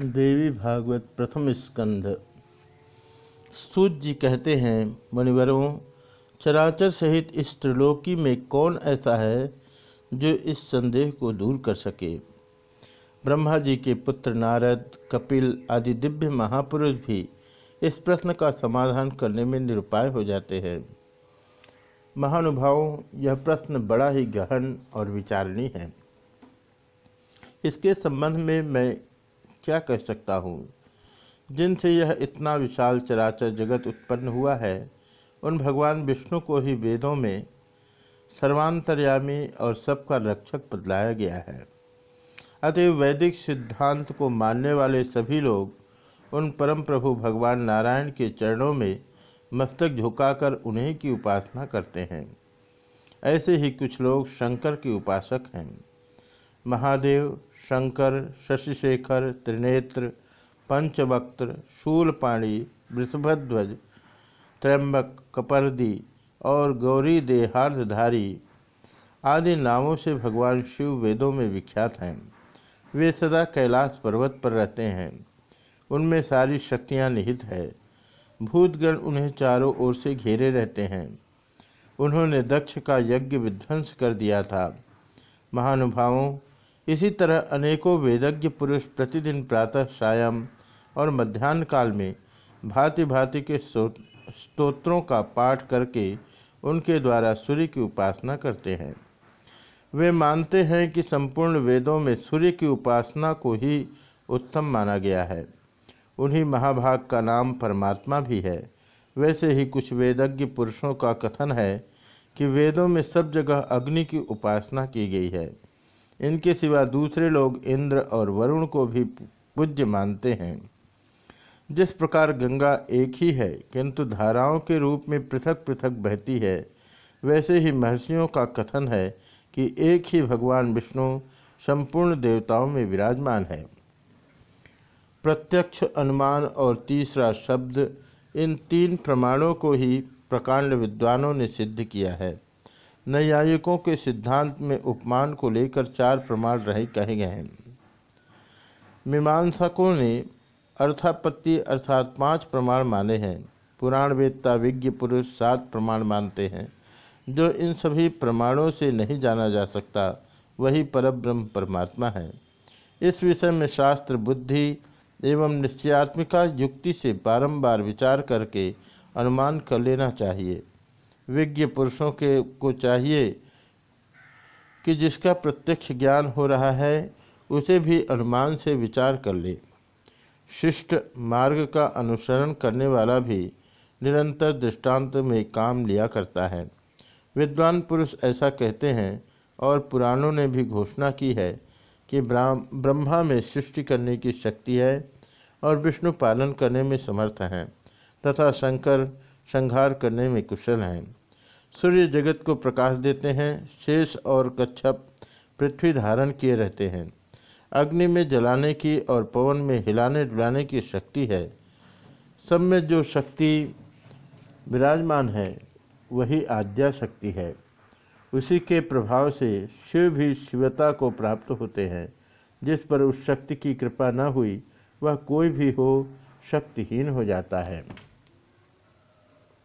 देवी भागवत प्रथम स्कंध। सूत जी कहते हैं, मुनिवरों, चराचर सहित इस त्रिलोकी में कौन ऐसा है जो इस संदेह को दूर कर सके? ब्रह्मा जी के पुत्र नारद, कपिल आदि दिव्य महापुरुष भी इस प्रश्न का समाधान करने में निरुपाय हो जाते हैं। महानुभावों, यह प्रश्न बड़ा ही गहन और विचारणीय है। इसके संबंध में मैं क्या कह सकता हूँ? जिनसे यह इतना विशाल चराचर जगत उत्पन्न हुआ है, उन भगवान विष्णु को ही वेदों में सर्वांतर्यामी और सबका रक्षक बदलाया गया है। अतएव वैदिक सिद्धांत को मानने वाले सभी लोग उन परम प्रभु भगवान नारायण के चरणों में मस्तक झुकाकर उन्हीं की उपासना करते हैं। ऐसे ही कुछ लोग शंकर के उपासक हैं। महादेव, शंकर, शशिशेखर, त्रिनेत्र पंचवक्त्र शूलपाणी वृषभध्वज त्रयंबक कपर्दी और गौरी देहार्धधारी आदि नामों से भगवान शिव वेदों में विख्यात हैं। वे सदा कैलाश पर्वत पर रहते हैं। उनमें सारी शक्तियाँ निहित है। भूतगण उन्हें चारों ओर से घेरे रहते हैं। उन्होंने दक्ष का यज्ञ विध्वंस कर दिया था। महानुभावों इसी तरह अनेकों वेदज्ञ पुरुष प्रतिदिन प्रातः सायं और मध्यान्ह काल में भांति भांति के स्तोत्रों का पाठ करके उनके द्वारा सूर्य की उपासना करते हैं। वे मानते हैं कि संपूर्ण वेदों में सूर्य की उपासना को ही उत्तम माना गया है। उन्हीं महाभाग का नाम परमात्मा भी है। वैसे ही कुछ वेदज्ञ पुरुषों का कथन है कि वेदों में सब जगह अग्नि की उपासना की गई है। इनके सिवा दूसरे लोग इंद्र और वरुण को भी पूज्य मानते हैं। जिस प्रकार गंगा एक ही है, किंतु धाराओं के रूप में पृथक पृथक बहती है, वैसे ही महर्षियों का कथन है कि एक ही भगवान विष्णु संपूर्ण देवताओं में विराजमान है। प्रत्यक्ष अनुमान और तीसरा शब्द इन तीन प्रमाणों को ही प्रकांड विद्वानों ने सिद्ध किया है। नैयायिकों के सिद्धांत में उपमान को लेकर चार प्रमाण रहे कहे गए हैं। मीमांसकों ने अर्थापत्ति अर्थात पाँच प्रमाण माने हैं। पुराण वेदता विज्ञ पुरुष सात प्रमाण मानते हैं, जो इन सभी प्रमाणों से नहीं जाना जा सकता, वही परब्रह्म परमात्मा है। इस विषय में शास्त्र, बुद्धि एवं निश्चयात्मिका युक्ति से बारंबार विचार करके अनुमान कर लेना चाहिए। विज्ञ पुरुषों के को चाहिए कि जिसका प्रत्यक्ष ज्ञान हो रहा है, उसे भी अनुमान से विचार कर ले। शिष्ट मार्ग का अनुसरण करने वाला भी निरंतर दृष्टांत में काम लिया करता है। विद्वान पुरुष ऐसा कहते हैं, और पुराणों ने भी घोषणा की है कि ब्रह्मा में सृष्टि करने की शक्ति है, और विष्णु पालन करने में समर्थ हैं, तथा शंकर संहार करने में कुशल हैं। सूर्य जगत को प्रकाश देते हैं, शेष और कच्छप पृथ्वी धारण किए रहते हैं। अग्नि में जलाने की और पवन में हिलाने डुलाने की शक्ति है। सब में जो शक्ति विराजमान है, वही आद्या शक्ति है। उसी के प्रभाव से शिव भी शिवता को प्राप्त होते हैं। जिस पर उस शक्ति की कृपा न हुई, वह कोई भी हो, शक्तिहीन हो जाता है।